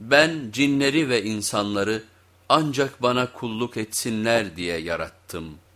Ben cinleri ve insanları ancak bana kulluk etsinler diye yarattım.''